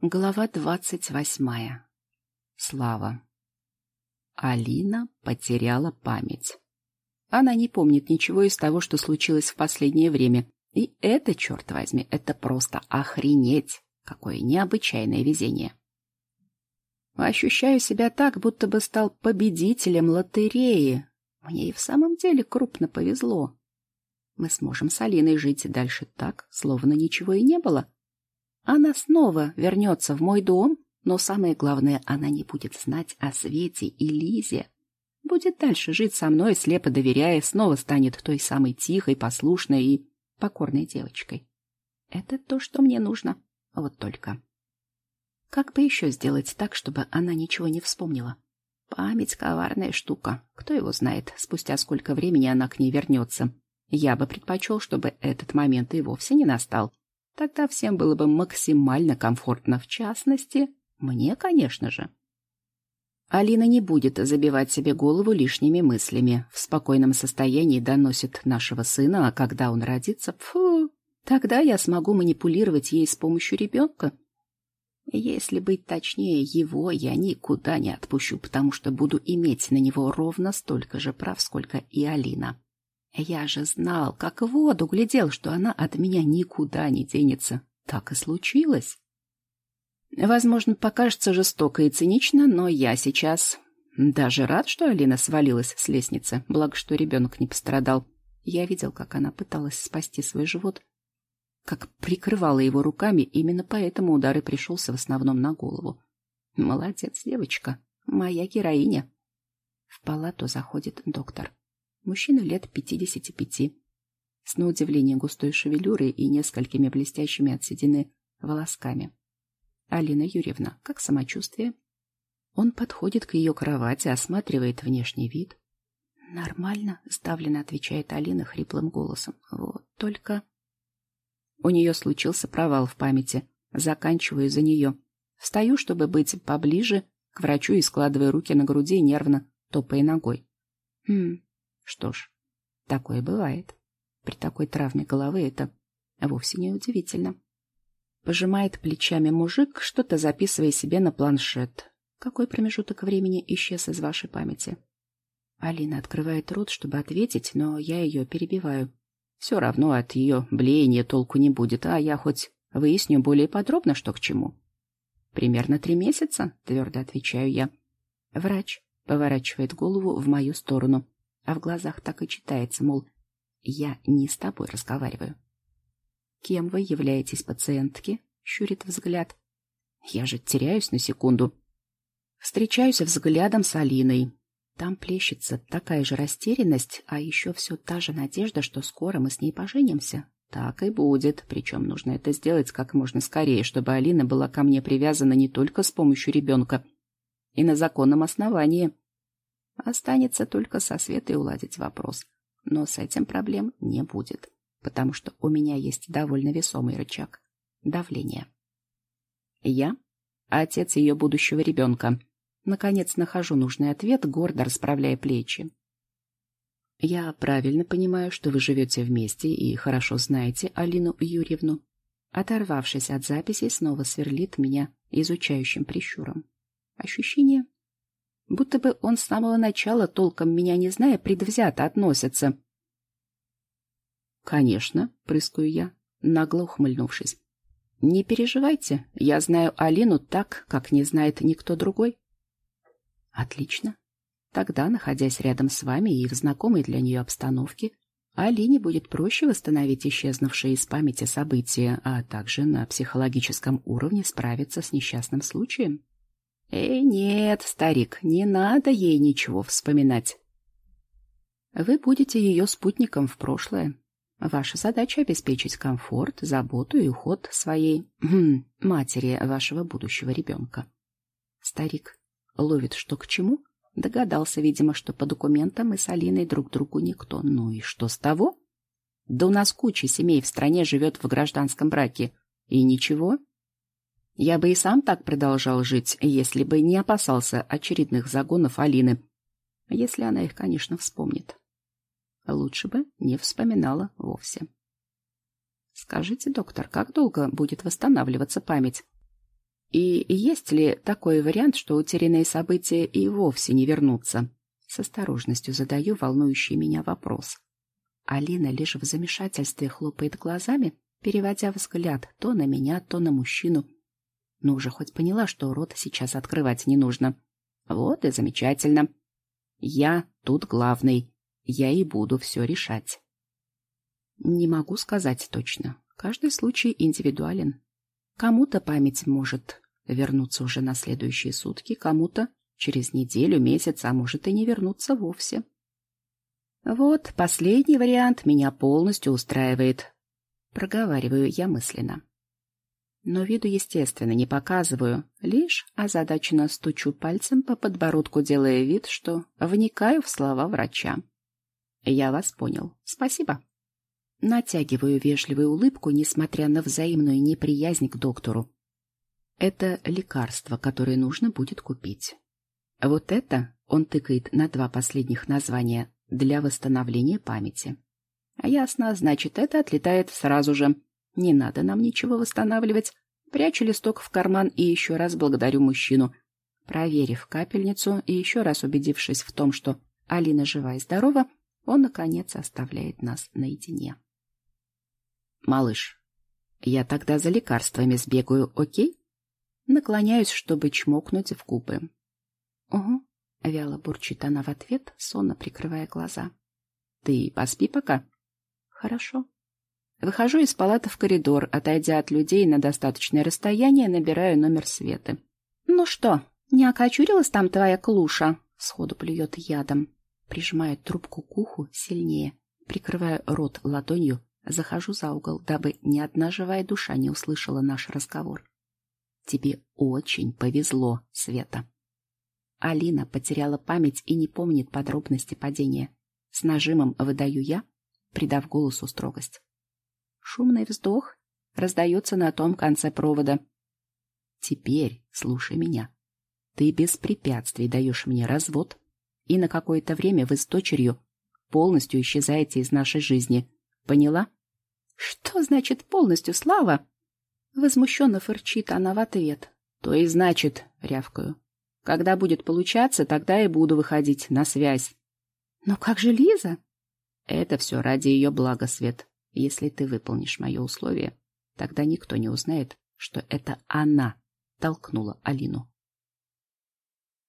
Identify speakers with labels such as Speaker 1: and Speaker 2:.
Speaker 1: Глава двадцать восьмая. Слава. Алина потеряла память. Она не помнит ничего из того, что случилось в последнее время. И это, черт возьми, это просто охренеть! Какое необычайное везение. Ощущаю себя так, будто бы стал победителем лотереи. Мне и в самом деле крупно повезло. Мы сможем с Алиной жить дальше так, словно ничего и не было. Она снова вернется в мой дом, но самое главное, она не будет знать о Свете и Лизе. Будет дальше жить со мной, слепо доверяя, снова станет той самой тихой, послушной и покорной девочкой. Это то, что мне нужно. Вот только. Как бы еще сделать так, чтобы она ничего не вспомнила? Память — коварная штука. Кто его знает, спустя сколько времени она к ней вернется. Я бы предпочел, чтобы этот момент и вовсе не настал. Тогда всем было бы максимально комфортно, в частности, мне, конечно же. Алина не будет забивать себе голову лишними мыслями. В спокойном состоянии доносит нашего сына, а когда он родится, фу, тогда я смогу манипулировать ей с помощью ребенка. Если быть точнее, его я никуда не отпущу, потому что буду иметь на него ровно столько же прав, сколько и Алина. Я же знал, как в воду глядел, что она от меня никуда не денется. Так и случилось. Возможно, покажется жестоко и цинично, но я сейчас даже рад, что Алина свалилась с лестницы, благо что ребенок не пострадал. Я видел, как она пыталась спасти свой живот, как прикрывала его руками, именно поэтому удар и пришелся в основном на голову. Молодец, девочка, моя героиня. В палату заходит доктор. Мужчина лет пятидесяти пяти, с на удивление густой шевелюрой и несколькими блестящими от седины волосками. Алина Юрьевна, как самочувствие? Он подходит к ее кровати, осматривает внешний вид. «Нормально», — сдавленно отвечает Алина хриплым голосом. «Вот только...» У нее случился провал в памяти. Заканчиваю за нее. Встаю, чтобы быть поближе к врачу и складывая руки на груди, нервно топая ногой. «Хм, что ж, такое бывает. При такой травме головы это вовсе не удивительно. Пожимает плечами мужик, что-то записывая себе на планшет. Какой промежуток времени исчез из вашей памяти? Алина открывает рот, чтобы ответить, но я ее перебиваю. Все равно от ее блеяния толку не будет, а я хоть выясню более подробно, что к чему. Примерно три месяца, твердо отвечаю я. Врач поворачивает голову в мою сторону а в глазах так и читается, мол, я не с тобой разговариваю. Кем вы являетесь пациентки? Щурит взгляд. Я же теряюсь на секунду. Встречаюсь взглядом с Алиной. Там плещется такая же растерянность, а еще все та же надежда, что скоро мы с ней поженимся. Так и будет, причем нужно это сделать как можно скорее, чтобы Алина была ко мне привязана не только с помощью ребенка, и на законном основании. Останется только со Светой уладить вопрос. Но с этим проблем не будет, потому что у меня есть довольно весомый рычаг — давление. Я — отец ее будущего ребенка. Наконец нахожу нужный ответ, гордо расправляя плечи. Я правильно понимаю, что вы живете вместе и хорошо знаете Алину Юрьевну. Оторвавшись от записей, снова сверлит меня изучающим прищуром. Ощущение будто бы он с самого начала, толком меня не зная, предвзято относится. «Конечно», — прыскаю я, нагло ухмыльнувшись. «Не переживайте, я знаю Алину так, как не знает никто другой». «Отлично. Тогда, находясь рядом с вами и в знакомой для нее обстановке, Алине будет проще восстановить исчезнувшие из памяти события, а также на психологическом уровне справиться с несчастным случаем». Эй, нет, старик, не надо ей ничего вспоминать. Вы будете ее спутником в прошлое. Ваша задача — обеспечить комфорт, заботу и уход своей хм, матери вашего будущего ребенка. Старик ловит что к чему, догадался, видимо, что по документам мы с Алиной друг другу никто. Ну и что с того? Да у нас куча семей в стране живет в гражданском браке. И ничего, я бы и сам так продолжал жить, если бы не опасался очередных загонов Алины. Если она их, конечно, вспомнит. Лучше бы не вспоминала вовсе. Скажите, доктор, как долго будет восстанавливаться память? И есть ли такой вариант, что утерянные события и вовсе не вернутся? С осторожностью задаю волнующий меня вопрос. Алина лишь в замешательстве хлопает глазами, переводя взгляд то на меня, то на мужчину. Но уже хоть поняла, что рот сейчас открывать не нужно. Вот и замечательно. Я тут главный. Я и буду все решать. Не могу сказать точно. Каждый случай индивидуален. Кому-то память может вернуться уже на следующие сутки, кому-то через неделю, месяц, а может и не вернуться вовсе. Вот последний вариант меня полностью устраивает. Проговариваю я мысленно. Но виду, естественно, не показываю, лишь озадаченно стучу пальцем по подбородку, делая вид, что вникаю в слова врача. Я вас понял. Спасибо. Натягиваю вежливую улыбку, несмотря на взаимную неприязнь к доктору. Это лекарство, которое нужно будет купить. Вот это он тыкает на два последних названия для восстановления памяти. Ясно, значит, это отлетает сразу же. Не надо нам ничего восстанавливать. Прячу листок в карман и еще раз благодарю мужчину. Проверив капельницу и еще раз убедившись в том, что Алина жива и здорова, он, наконец, оставляет нас наедине. «Малыш, я тогда за лекарствами сбегаю, окей?» Наклоняюсь, чтобы чмокнуть в губы. «Угу», — вяло бурчит она в ответ, сонно прикрывая глаза. «Ты поспи пока». «Хорошо». Выхожу из палаты в коридор, отойдя от людей на достаточное расстояние, набираю номер Светы. «Ну что, не окочурилась там твоя клуша?» Сходу плюет ядом. Прижимает трубку к уху сильнее, прикрывая рот ладонью, Захожу за угол, дабы ни одна живая душа не услышала наш разговор. Тебе очень повезло, Света. Алина потеряла память и не помнит подробности падения. С нажимом выдаю я, придав голосу строгость. Шумный вздох раздается на том конце провода. Теперь слушай меня. Ты без препятствий даешь мне развод, и на какое-то время вы с дочерью полностью исчезаете из нашей жизни. Поняла? Что значит полностью, Слава? Возмущенно фырчит она в ответ. То и значит, рявкаю. Когда будет получаться, тогда и буду выходить на связь. Но как же Лиза? Это все ради ее блага, Свет. Если ты выполнишь мое условие, тогда никто не узнает, что это она толкнула Алину